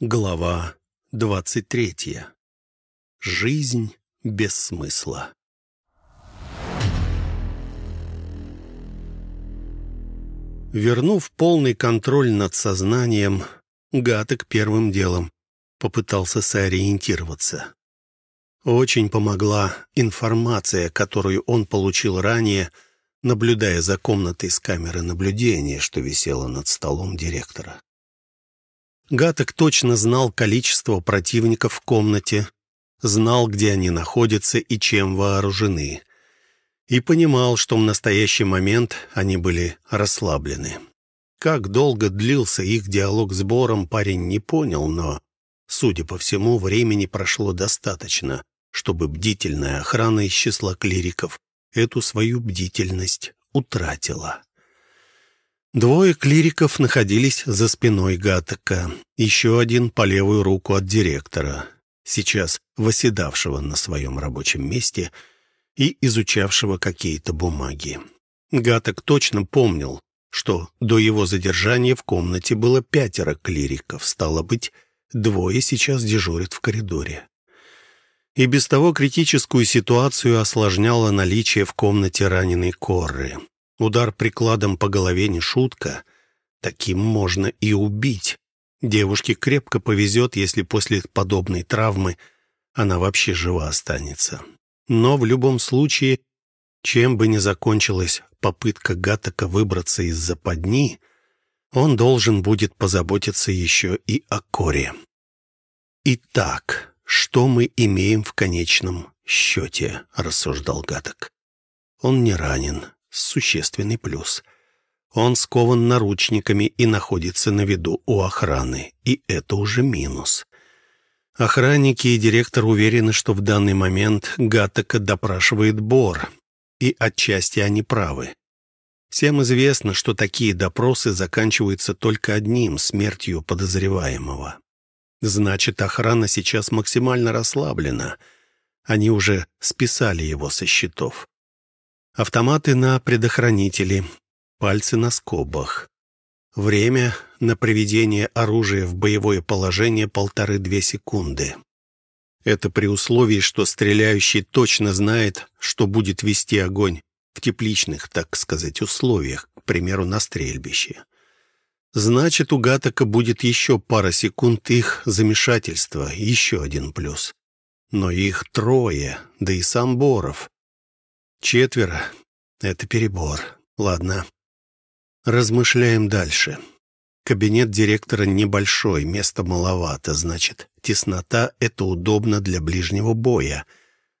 Глава двадцать третья. Жизнь без смысла. Вернув полный контроль над сознанием, Гаток первым делом попытался сориентироваться. Очень помогла информация, которую он получил ранее, наблюдая за комнатой с камеры наблюдения, что висела над столом директора. Гаток точно знал количество противников в комнате, знал, где они находятся и чем вооружены. И понимал, что в настоящий момент они были расслаблены. Как долго длился их диалог с Бором, парень не понял, но, судя по всему, времени прошло достаточно, чтобы бдительная охрана из числа клириков эту свою бдительность утратила. Двое клириков находились за спиной Гатака, еще один по левую руку от директора, сейчас восседавшего на своем рабочем месте и изучавшего какие-то бумаги. Гаток точно помнил, что до его задержания в комнате было пятеро клириков, стало быть, двое сейчас дежурят в коридоре. И без того критическую ситуацию осложняло наличие в комнате раненой Корры. Удар прикладом по голове не шутка. Таким можно и убить. Девушке крепко повезет, если после подобной травмы она вообще жива останется. Но в любом случае, чем бы ни закончилась попытка Гатака выбраться из западни, он должен будет позаботиться еще и о Коре. «Итак, что мы имеем в конечном счете?» — рассуждал Гатак. «Он не ранен, существенный плюс. Он скован наручниками и находится на виду у охраны, и это уже минус. Охранники и директор уверены, что в данный момент Гаттека допрашивает Бор, и отчасти они правы. Всем известно, что такие допросы заканчиваются только одним — смертью подозреваемого. Значит, охрана сейчас максимально расслаблена. Они уже списали его со счетов. Автоматы на предохранителе, пальцы на скобах. Время на приведение оружия в боевое положение полторы-две секунды. Это при условии, что стреляющий точно знает, что будет вести огонь в тепличных, так сказать, условиях, к примеру, на стрельбище. Значит, у Гатака будет еще пара секунд их замешательства, еще один плюс. Но их трое, да и сам Боров. Четверо — это перебор. Ладно. Размышляем дальше. Кабинет директора небольшой, места маловато, значит, теснота — это удобно для ближнего боя.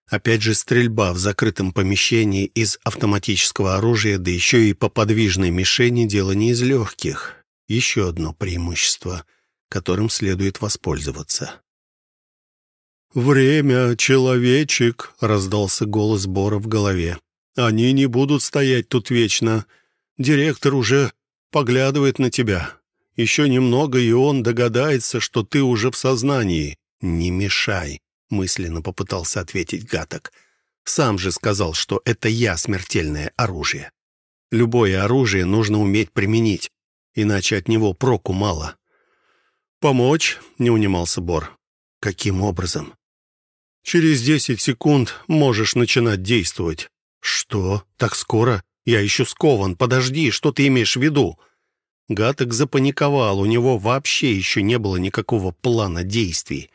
Опять же, стрельба в закрытом помещении из автоматического оружия, да еще и по подвижной мишени — дело не из легких. Еще одно преимущество, которым следует воспользоваться. «Время, человечек!» — раздался голос Бора в голове. «Они не будут стоять тут вечно. Директор уже поглядывает на тебя. Еще немного, и он догадается, что ты уже в сознании. Не мешай!» — мысленно попытался ответить Гаток. «Сам же сказал, что это я смертельное оружие. Любое оружие нужно уметь применить, иначе от него проку мало». «Помочь?» — не унимался Бор. «Каким образом?» Через десять секунд можешь начинать действовать». «Что? Так скоро? Я еще скован. Подожди, что ты имеешь в виду?» Гаток запаниковал, у него вообще еще не было никакого плана действий.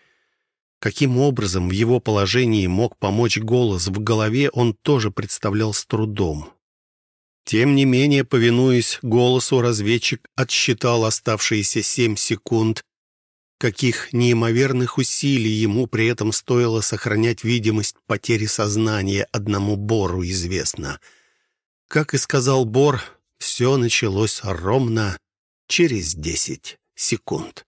Каким образом в его положении мог помочь голос в голове, он тоже представлял с трудом. Тем не менее, повинуясь голосу, разведчик отсчитал оставшиеся семь секунд каких неимоверных усилий ему при этом стоило сохранять видимость потери сознания, одному Бору известно. Как и сказал Бор, все началось ровно через десять секунд.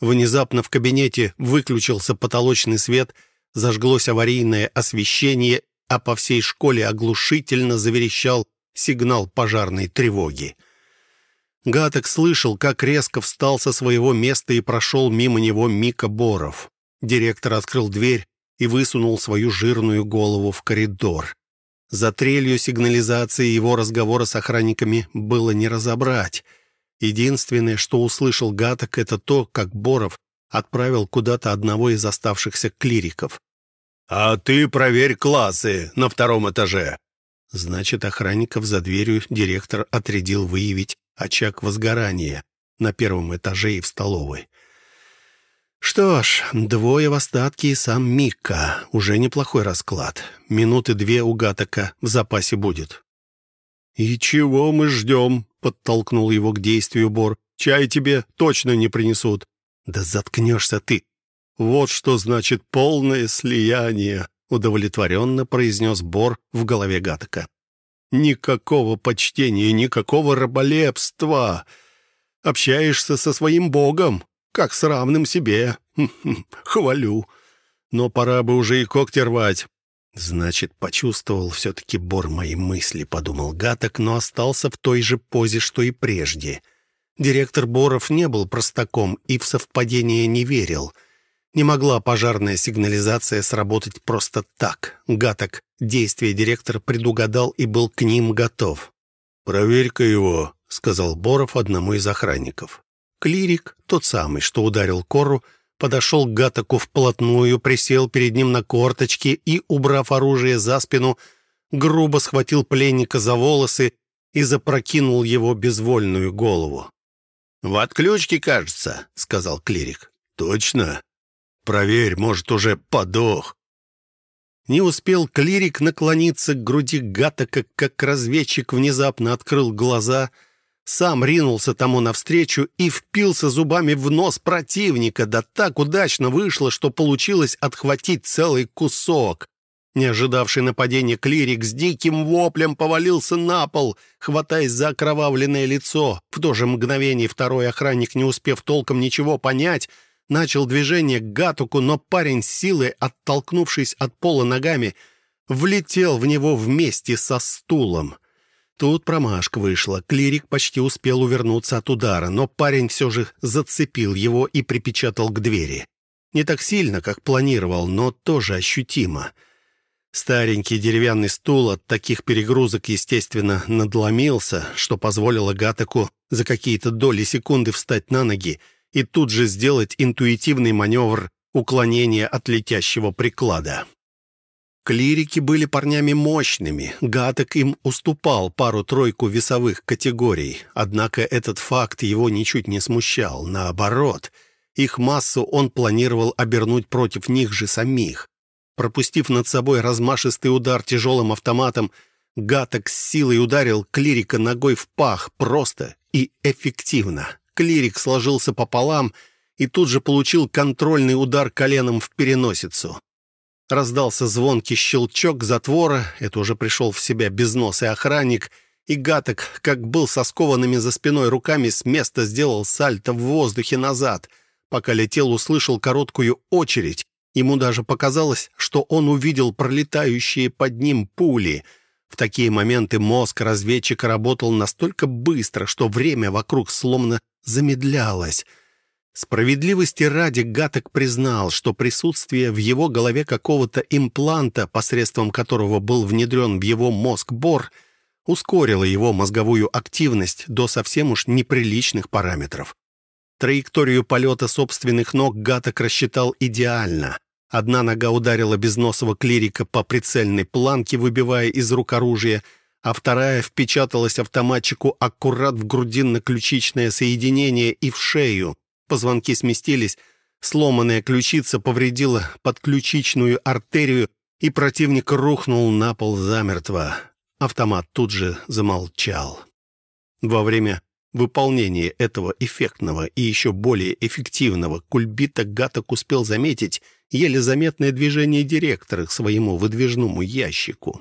Внезапно в кабинете выключился потолочный свет, зажглось аварийное освещение, а по всей школе оглушительно заверещал сигнал пожарной тревоги. Гаток слышал, как резко встал со своего места и прошел мимо него Мика Боров. Директор открыл дверь и высунул свою жирную голову в коридор. За трелью сигнализации его разговора с охранниками было не разобрать. Единственное, что услышал Гаток, это то, как Боров отправил куда-то одного из оставшихся клириков. «А ты проверь классы на втором этаже». Значит, охранников за дверью директор отрядил выявить очаг возгорания на первом этаже и в столовой. Что ж, двое в остатке и сам Микка. Уже неплохой расклад. Минуты две у Гатака в запасе будет. «И чего мы ждем?» — подтолкнул его к действию Бор. «Чай тебе точно не принесут». «Да заткнешься ты!» «Вот что значит полное слияние», — удовлетворенно произнес Бор в голове Гатака. «Никакого почтения, никакого раболепства. Общаешься со своим богом, как с равным себе. Хвалю. Но пора бы уже и когти рвать. Значит, почувствовал все-таки Бор мои мысли, подумал Гаток, но остался в той же позе, что и прежде. Директор Боров не был простаком и в совпадение не верил. Не могла пожарная сигнализация сработать просто так. Гаток действия директора предугадал и был к ним готов. «Проверь-ка его», — сказал Боров одному из охранников. Клирик, тот самый, что ударил Кору, подошел к Гатаку вплотную, присел перед ним на корточки и, убрав оружие за спину, грубо схватил пленника за волосы и запрокинул его безвольную голову. «В отключке, кажется», — сказал клирик. «Точно? Проверь, может, уже подох». Не успел клирик наклониться к груди Гатака, как разведчик внезапно открыл глаза — сам ринулся тому навстречу и впился зубами в нос противника, да так удачно вышло, что получилось отхватить целый кусок. Не ожидавший нападения клирик с диким воплем повалился на пол, хватаясь за окровавленное лицо. В то же мгновение второй охранник, не успев толком ничего понять, начал движение к Гатуку, но парень с силой, оттолкнувшись от пола ногами, влетел в него вместе со стулом. Тут промашка вышла. Клирик почти успел увернуться от удара, но парень все же зацепил его и припечатал к двери. Не так сильно, как планировал, но тоже ощутимо. Старенький деревянный стул от таких перегрузок, естественно, надломился, что позволило Гатаку за какие-то доли секунды встать на ноги и тут же сделать интуитивный маневр уклонения от летящего приклада. Клирики были парнями мощными, Гаток им уступал пару-тройку весовых категорий, однако этот факт его ничуть не смущал. Наоборот, их массу он планировал обернуть против них же самих. Пропустив над собой размашистый удар тяжелым автоматом, Гаток с силой ударил клирика ногой в пах просто и эффективно. Клирик сложился пополам и тут же получил контрольный удар коленом в переносицу. Раздался звонкий щелчок затвора, это уже пришел в себя безносый охранник, и Гаток, как был со скованными за спиной руками, с места сделал сальто в воздухе назад. Пока летел, услышал короткую очередь. Ему даже показалось, что он увидел пролетающие под ним пули. В такие моменты мозг разведчика работал настолько быстро, что время вокруг словно замедлялось — Справедливости ради Гаток признал, что присутствие в его голове какого-то импланта, посредством которого был внедрен в его мозг бор, ускорило его мозговую активность до совсем уж неприличных параметров. Траекторию полета собственных ног Гаток рассчитал идеально. Одна нога ударила безносого клирика по прицельной планке, выбивая из рук оружие, а вторая впечаталась автоматчику аккурат в грудинно-ключичное соединение и в шею. Позвонки сместились, сломанная ключица повредила подключичную артерию, и противник рухнул на пол замертво. Автомат тут же замолчал. Во время выполнения этого эффектного и еще более эффективного кульбита Гаток успел заметить еле заметное движение директора к своему выдвижному ящику.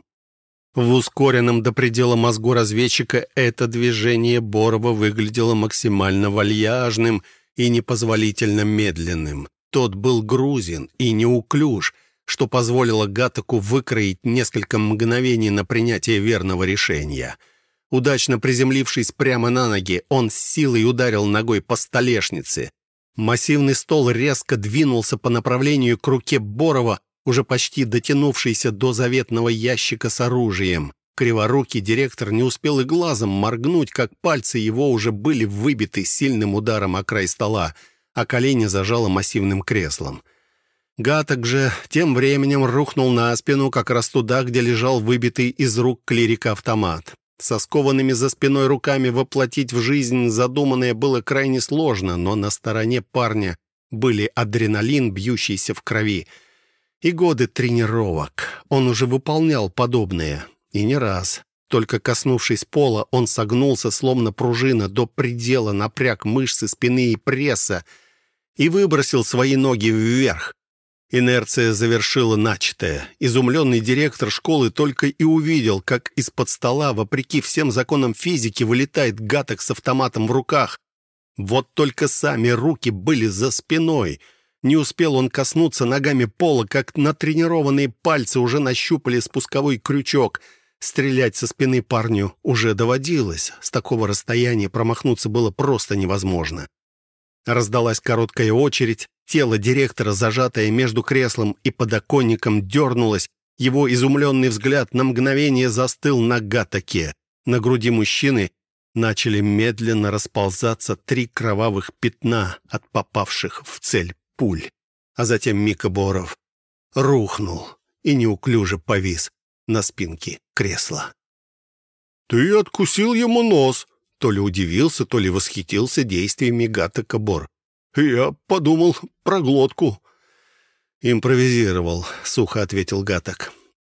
В ускоренном до предела мозгу разведчика это движение Борова выглядело максимально вальяжным — и непозволительно медленным. Тот был грузин и неуклюж, что позволило Гатаку выкроить несколько мгновений на принятие верного решения. Удачно приземлившись прямо на ноги, он с силой ударил ногой по столешнице. Массивный стол резко двинулся по направлению к руке Борова, уже почти дотянувшийся до заветного ящика с оружием. Криворукий директор не успел и глазом моргнуть, как пальцы его уже были выбиты сильным ударом о край стола. а колени зажало массивным креслом. Гаток же тем временем рухнул на спину, как раз туда, где лежал выбитый из рук клирика автомат. Со скованными за спиной руками воплотить в жизнь задуманное было крайне сложно, но на стороне парня были адреналин, бьющийся в крови, и годы тренировок. Он уже выполнял подобное, и не раз. Только коснувшись пола, он согнулся, словно пружина, до предела напряг мышцы спины и пресса и выбросил свои ноги вверх. Инерция завершила начатое. Изумленный директор школы только и увидел, как из-под стола, вопреки всем законам физики, вылетает гаток с автоматом в руках. Вот только сами руки были за спиной. Не успел он коснуться ногами пола, как натренированные пальцы уже нащупали спусковой крючок — Стрелять со спины парню уже доводилось. С такого расстояния промахнуться было просто невозможно. Раздалась короткая очередь. Тело директора, зажатое между креслом и подоконником, дернулось. Его изумленный взгляд на мгновение застыл на гатаке. На груди мужчины начали медленно расползаться три кровавых пятна от попавших в цель пуль. А затем Мика Боров рухнул и неуклюже повис на спинке кресла. «Ты откусил ему нос!» То ли удивился, то ли восхитился действиями Гата Кабор. «Я подумал про глотку». «Импровизировал», — сухо ответил Гаток.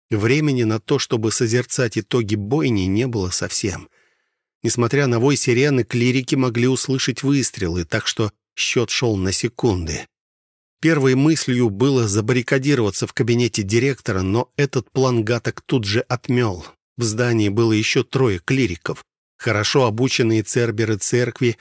Времени на то, чтобы созерцать итоги бойни, не было совсем. Несмотря на вой сирены, клирики могли услышать выстрелы, так что счет шел на секунды. Первой мыслью было забаррикадироваться в кабинете директора, но этот план Гаток тут же отмел. В здании было еще трое клириков. Хорошо обученные церберы церкви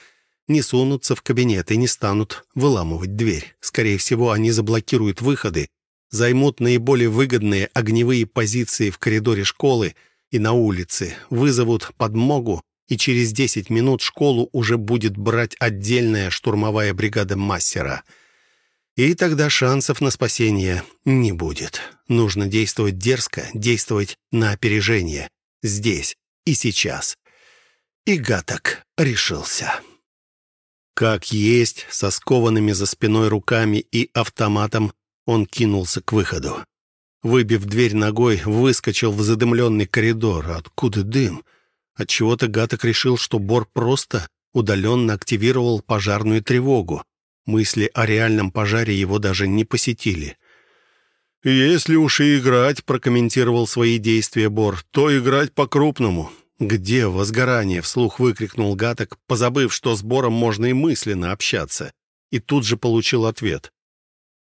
не сунутся в кабинет и не станут выламывать дверь. Скорее всего, они заблокируют выходы, займут наиболее выгодные огневые позиции в коридоре школы и на улице, вызовут подмогу, и через 10 минут школу уже будет брать отдельная штурмовая бригада мастера — и тогда шансов на спасение не будет. Нужно действовать дерзко, действовать на опережение. Здесь и сейчас. И Гаток решился. Как есть, со скованными за спиной руками и автоматом, он кинулся к выходу. Выбив дверь ногой, выскочил в задымленный коридор. Откуда дым? Отчего-то Гаток решил, что Бор просто удаленно активировал пожарную тревогу. Мысли о реальном пожаре его даже не посетили. «Если уж и играть», — прокомментировал свои действия Бор, — «то играть по-крупному». «Где возгорание?» — вслух выкрикнул Гаток, позабыв, что с Бором можно и мысленно общаться. И тут же получил ответ.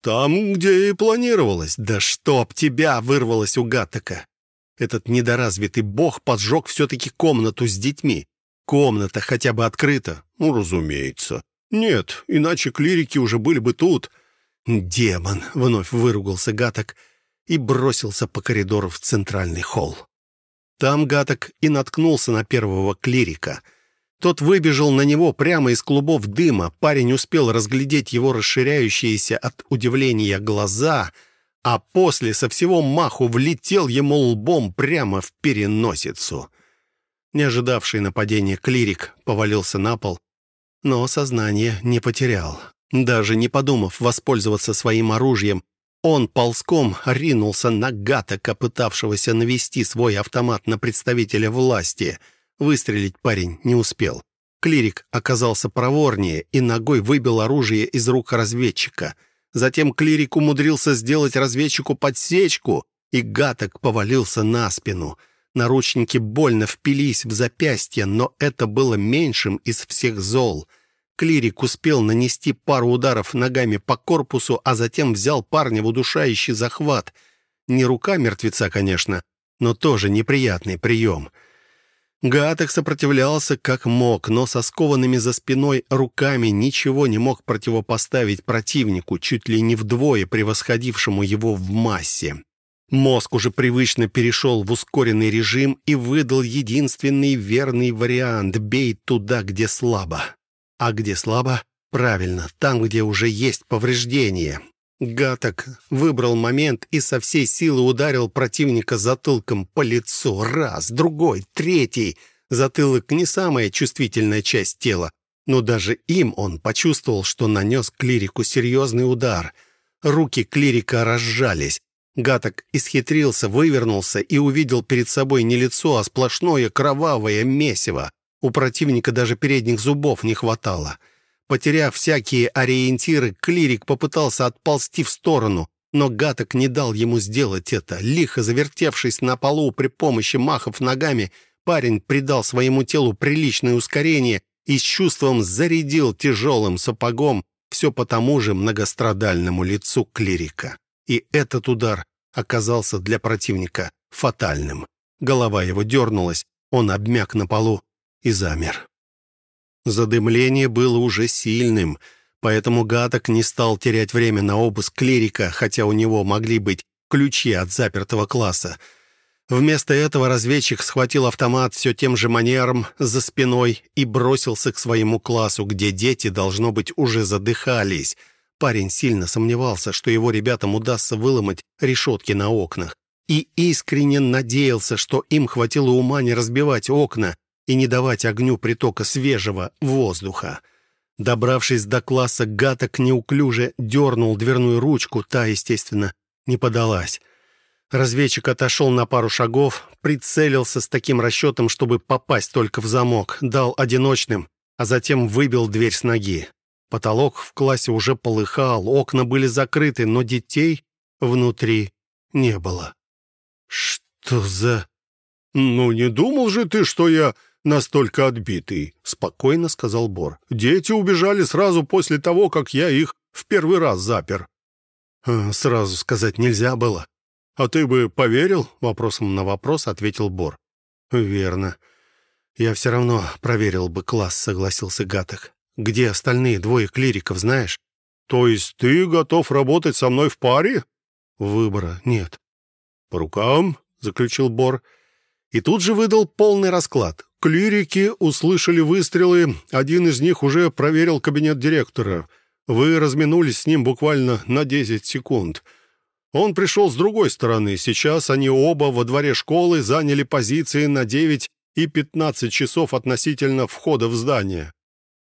«Там, где и планировалось». «Да чтоб тебя!» — вырвалось у Гатока. Этот недоразвитый бог поджег все-таки комнату с детьми. Комната хотя бы открыта. Ну, разумеется. «Нет, иначе клирики уже были бы тут». «Демон!» — вновь выругался Гаток и бросился по коридору в центральный холл. Там Гаток и наткнулся на первого клирика. Тот выбежал на него прямо из клубов дыма. Парень успел разглядеть его расширяющиеся от удивления глаза, а после со всего маху влетел ему лбом прямо в переносицу. Не ожидавший нападения клирик повалился на пол но сознание не потерял. Даже не подумав воспользоваться своим оружием, он ползком ринулся на Гатака, пытавшегося навести свой автомат на представителя власти. Выстрелить парень не успел. Клирик оказался проворнее и ногой выбил оружие из рук разведчика. Затем клирик умудрился сделать разведчику подсечку, и Гаток повалился на спину. Наручники больно впились в запястье, но это было меньшим из всех зол. Клирик успел нанести пару ударов ногами по корпусу, а затем взял парня в удушающий захват. Не рука мертвеца, конечно, но тоже неприятный прием. Гаток сопротивлялся как мог, но со скованными за спиной руками ничего не мог противопоставить противнику, чуть ли не вдвое превосходившему его в массе. Мозг уже привычно перешел в ускоренный режим и выдал единственный верный вариант — бей туда, где слабо. А где слабо? Правильно, там, где уже есть повреждения. Гаток выбрал момент и со всей силы ударил противника затылком по лицу. Раз, другой, третий. Затылок не самая чувствительная часть тела, Но даже им он почувствовал, что нанес клирику серьезный удар. Руки клирика разжались. Гаток исхитрился, вывернулся и увидел перед собой не лицо, а сплошное кровавое месиво. У противника даже передних зубов не хватало. Потеряв всякие ориентиры, клирик попытался отползти в сторону, но Гаток не дал ему сделать это. Лихо завертевшись на полу при помощи махов ногами, парень придал своему телу приличное ускорение и с чувством зарядил тяжелым сапогом все по тому же многострадальному лицу клирика. И этот удар оказался для противника фатальным. Голова его дернулась, он обмяк на полу и замер. Задымление было уже сильным, поэтому Гаток не стал терять время на обыск клирика, хотя у него могли быть ключи от запертого класса. Вместо этого разведчик схватил автомат все тем же манером за спиной и бросился к своему классу, где дети, должно быть, уже задыхались. Парень сильно сомневался, что его ребятам удастся выломать решетки на окнах. И искренне надеялся, что им хватило ума не разбивать окна и не давать огню притока свежего воздуха. Добравшись до класса, Гаток неуклюже дернул дверную ручку, та, естественно, не подалась. Разведчик отошел на пару шагов, прицелился с таким расчетом, чтобы попасть только в замок, дал одиночным, а затем выбил дверь с ноги. Потолок в классе уже полыхал, окна были закрыты, но детей внутри не было. «Что за...» «Ну, не думал же ты, что я настолько отбитый», — спокойно сказал Бор. «Дети убежали сразу после того, как я их в первый раз запер». «А, «Сразу сказать нельзя было. «А ты бы поверил?» — вопросом на вопрос ответил Бор. «Верно. Я все равно проверил бы класс», — согласился Гаток. «Где остальные двое клириков, знаешь?» «То есть ты готов работать со мной в паре?» «Выбора нет». «По рукам», — заключил Бор. И тут же выдал полный расклад. «Клирики услышали выстрелы. Один из них уже проверил кабинет директора. Вы разминулись с ним буквально на 10 секунд». Он пришел с другой стороны. Сейчас они оба во дворе школы заняли позиции на 9 и 15 часов относительно входа в здание.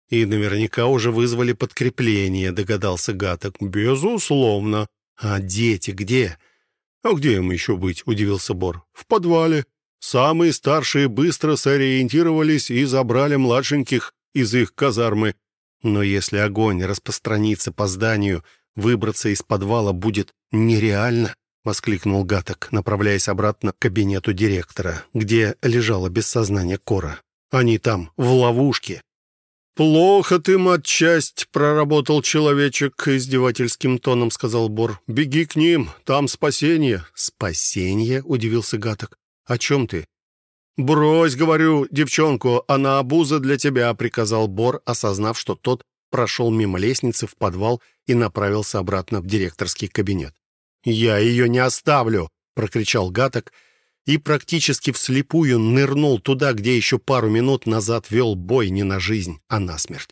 «И наверняка уже вызвали подкрепление», — догадался Гаток. «Безусловно. А дети где?» «А где им еще быть?» — удивился Бор. «В подвале. Самые старшие быстро сориентировались и забрали младшеньких из их казармы. Но если огонь распространится по зданию, Выбраться из подвала будет нереально, воскликнул Гаток, направляясь обратно к кабинету директора, где лежала без сознания Кора. Они там, в ловушке. «Плохо ты, матчасть, проработал человечек», — издевательским тоном сказал Бор. «Беги к ним, там спасение». «Спасение?» — удивился Гаток. «О чем ты?» «Брось, говорю, девчонку, она обуза для тебя», — приказал Бор, осознав, что тот прошел мимо лестницы в подвал и направился обратно в директорский кабинет. «Я ее не оставлю!» — прокричал Гаток и практически вслепую нырнул туда, где еще пару минут назад вел бой не на жизнь, а на смерть.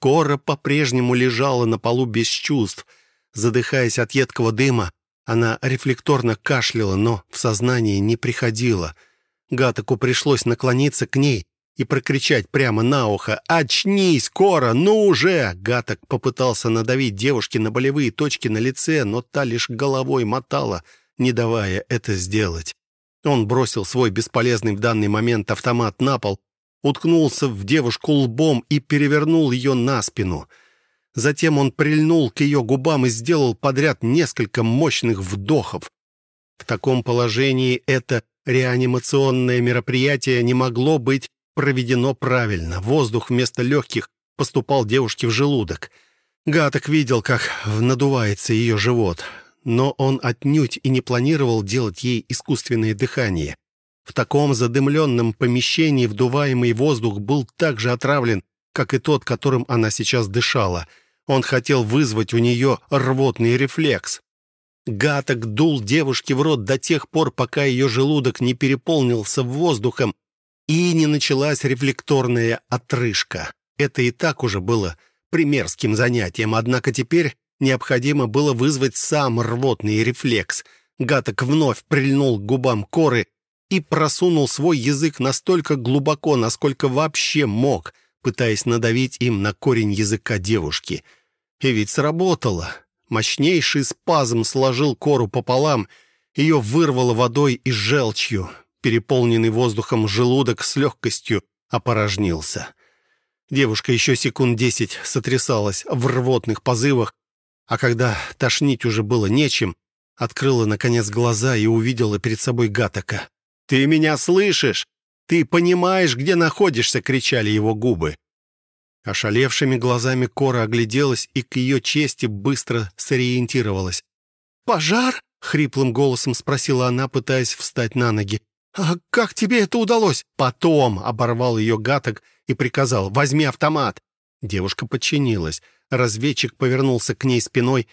Кора по-прежнему лежала на полу без чувств. Задыхаясь от едкого дыма, она рефлекторно кашляла, но в сознание не приходила. Гатоку пришлось наклониться к ней и прокричать прямо на ухо «Очнись, Кора, ну уже!» Гаток попытался надавить девушке на болевые точки на лице, но та лишь головой мотала, не давая это сделать. Он бросил свой бесполезный в данный момент автомат на пол, уткнулся в девушку лбом и перевернул ее на спину. Затем он прильнул к ее губам и сделал подряд несколько мощных вдохов. В таком положении это реанимационное мероприятие не могло быть проведено правильно. Воздух вместо легких поступал девушке в желудок. Гаток видел, как надувается ее живот, но он отнюдь и не планировал делать ей искусственное дыхание. В таком задымленном помещении вдуваемый воздух был так же отравлен, как и тот, которым она сейчас дышала. Он хотел вызвать у нее рвотный рефлекс. Гаток дул девушке в рот до тех пор, пока ее желудок не переполнился воздухом, и не началась рефлекторная отрыжка. Это и так уже было примерским занятием, однако теперь необходимо было вызвать сам рвотный рефлекс. Гаток вновь прильнул к губам коры и просунул свой язык настолько глубоко, насколько вообще мог, пытаясь надавить им на корень языка девушки. И ведь сработало. Мощнейший спазм сложил кору пополам, ее вырвало водой и желчью. Переполненный воздухом желудок с легкостью опорожнился. Девушка еще секунд десять сотрясалась в рвотных позывах, а когда тошнить уже было нечем, открыла, наконец, глаза и увидела перед собой Гатака. «Ты меня слышишь? Ты понимаешь, где находишься?» — кричали его губы. Ошалевшими глазами Кора огляделась и к ее чести быстро сориентировалась. «Пожар?» — хриплым голосом спросила она, пытаясь встать на ноги. «А как тебе это удалось?» «Потом!» — оборвал ее гаток и приказал. «Возьми автомат!» Девушка подчинилась. Разведчик повернулся к ней спиной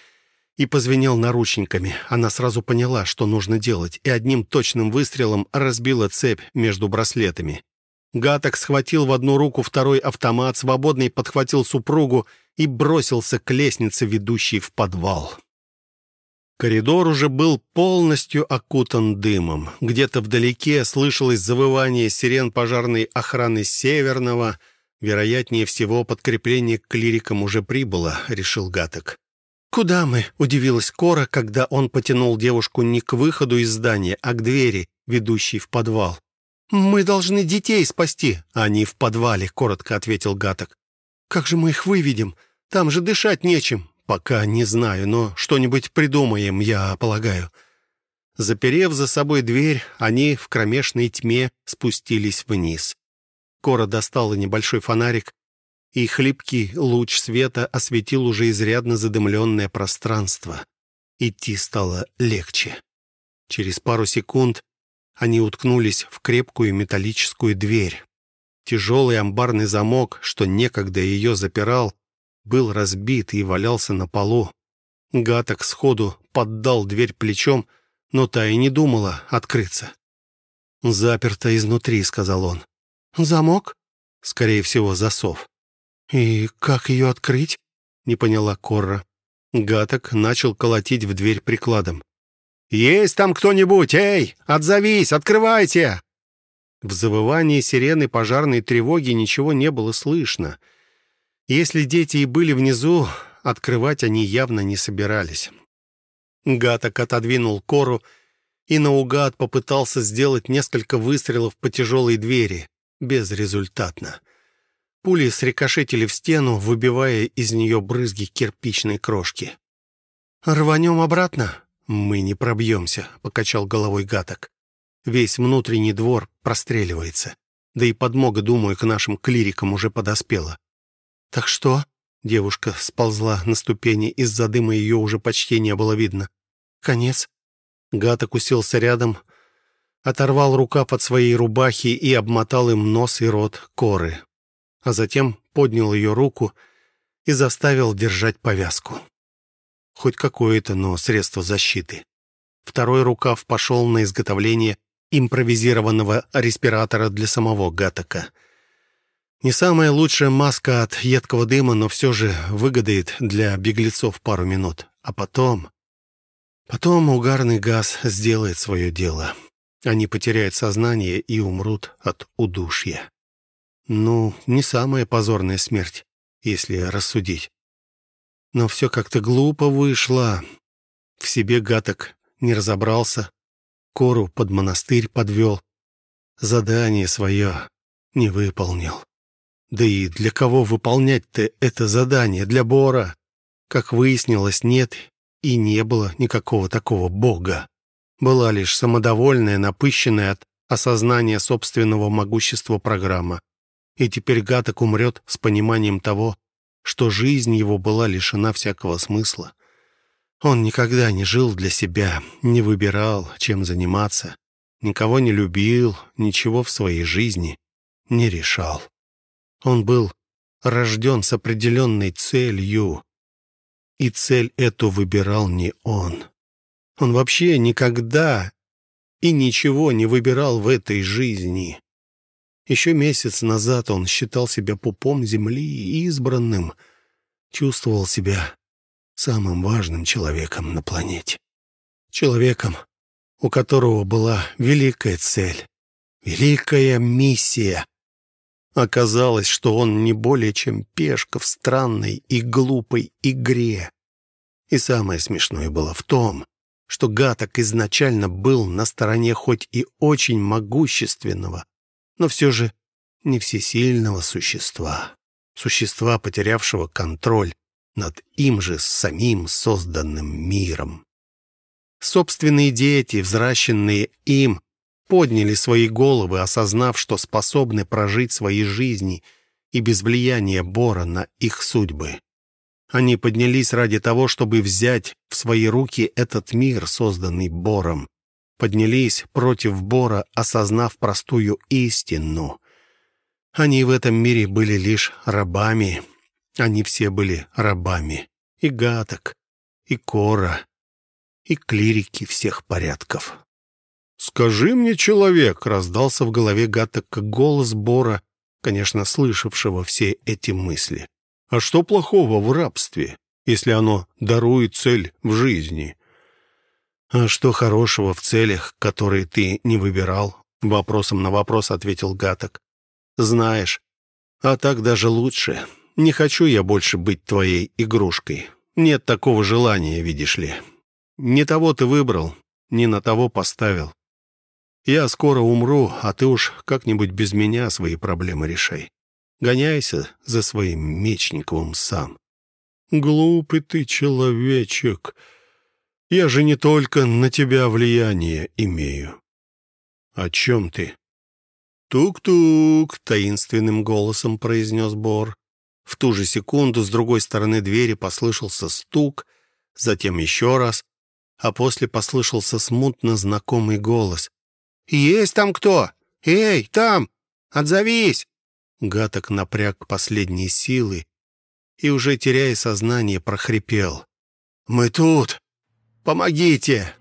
и позвенел наручниками. Она сразу поняла, что нужно делать, и одним точным выстрелом разбила цепь между браслетами. Гаток схватил в одну руку второй автомат, свободный подхватил супругу и бросился к лестнице, ведущей в подвал. Коридор уже был полностью окутан дымом. Где-то вдалеке слышалось завывание сирен пожарной охраны Северного. Вероятнее всего, подкрепление к клирикам уже прибыло, решил Гаток. «Куда мы?» — удивилась Кора, когда он потянул девушку не к выходу из здания, а к двери, ведущей в подвал. «Мы должны детей спасти». «Они в подвале», — коротко ответил Гаток. «Как же мы их выведем? Там же дышать нечем». «Пока не знаю, но что-нибудь придумаем, я полагаю». Заперев за собой дверь, они в кромешной тьме спустились вниз. Кора достала небольшой фонарик, и хлипкий луч света осветил уже изрядно задымленное пространство. Идти стало легче. Через пару секунд они уткнулись в крепкую металлическую дверь. Тяжелый амбарный замок, что некогда ее запирал, был разбит и валялся на полу. Гаток сходу поддал дверь плечом, но та и не думала открыться. «Заперто изнутри», — сказал он. «Замок?» «Скорее всего, засов». «И как ее открыть?» — не поняла Корра. Гаток начал колотить в дверь прикладом. «Есть там кто-нибудь? Эй, отзовись, открывайте!» В завывании сирены пожарной тревоги ничего не было слышно — если дети и были внизу, открывать они явно не собирались. Гаток отодвинул кору и наугад попытался сделать несколько выстрелов по тяжелой двери. Безрезультатно. Пули срикошетили в стену, выбивая из нее брызги кирпичной крошки. «Рванем обратно?» «Мы не пробьемся», — покачал головой Гаток. «Весь внутренний двор простреливается. Да и подмога, думаю, к нашим клирикам уже подоспела. «Так что?» Девушка сползла на ступени, из-за дыма ее уже почти не было видно. «Конец?» Гаток уселся рядом, оторвал рукав от своей рубахи и обмотал им нос и рот коры, а затем поднял ее руку и заставил держать повязку. Хоть какое-то, но средство защиты. Второй рукав пошел на изготовление импровизированного респиратора для самого Гатака — не самая лучшая маска от едкого дыма, но все же выгодает для беглецов пару минут. А потом... Потом угарный газ сделает свое дело. Они потеряют сознание и умрут от удушья. Ну, не самая позорная смерть, если рассудить. Но все как-то глупо вышло. В себе гаток не разобрался, кору под монастырь подвел. Задание свое не выполнил. Да и для кого выполнять-то это задание? Для Бора? Как выяснилось, нет и не было никакого такого Бога. Была лишь самодовольная, напыщенная от осознания собственного могущества программа. И теперь Гаток умрет с пониманием того, что жизнь его была лишена всякого смысла. Он никогда не жил для себя, не выбирал, чем заниматься, никого не любил, ничего в своей жизни не решал. Он был рожден с определенной целью, и цель эту выбирал не он. Он вообще никогда и ничего не выбирал в этой жизни. Еще месяц назад он считал себя пупом земли и избранным, чувствовал себя самым важным человеком на планете. Человеком, у которого была великая цель, великая миссия Оказалось, что он не более чем пешка в странной и глупой игре. И самое смешное было в том, что Гаток изначально был на стороне хоть и очень могущественного, но все же не всесильного существа. Существа, потерявшего контроль над им же самим созданным миром. Собственные дети, взращенные им, подняли свои головы, осознав, что способны прожить свои жизни и без влияния Бора на их судьбы. Они поднялись ради того, чтобы взять в свои руки этот мир, созданный Бором. Поднялись против Бора, осознав простую истину. Они в этом мире были лишь рабами. Они все были рабами. И Гаток, и Кора, и клирики всех порядков. «Скажи мне, человек!» — раздался в голове Гатака голос Бора, конечно, слышавшего все эти мысли. «А что плохого в рабстве, если оно дарует цель в жизни?» «А что хорошего в целях, которые ты не выбирал?» — вопросом на вопрос ответил Гаток. «Знаешь, а так даже лучше. Не хочу я больше быть твоей игрушкой. Нет такого желания, видишь ли. Не того ты выбрал, не на того поставил. Я скоро умру, а ты уж как-нибудь без меня свои проблемы решай. Гоняйся за своим Мечниковым сам. Глупый ты человечек. Я же не только на тебя влияние имею. О чем ты? Тук-тук, таинственным голосом произнес Бор. В ту же секунду с другой стороны двери послышался стук, затем еще раз, а после послышался смутно знакомый голос. «Есть там кто? Эй, там! Отзовись!» Гаток напряг последние силы и, уже теряя сознание, прохрипел. «Мы тут! Помогите!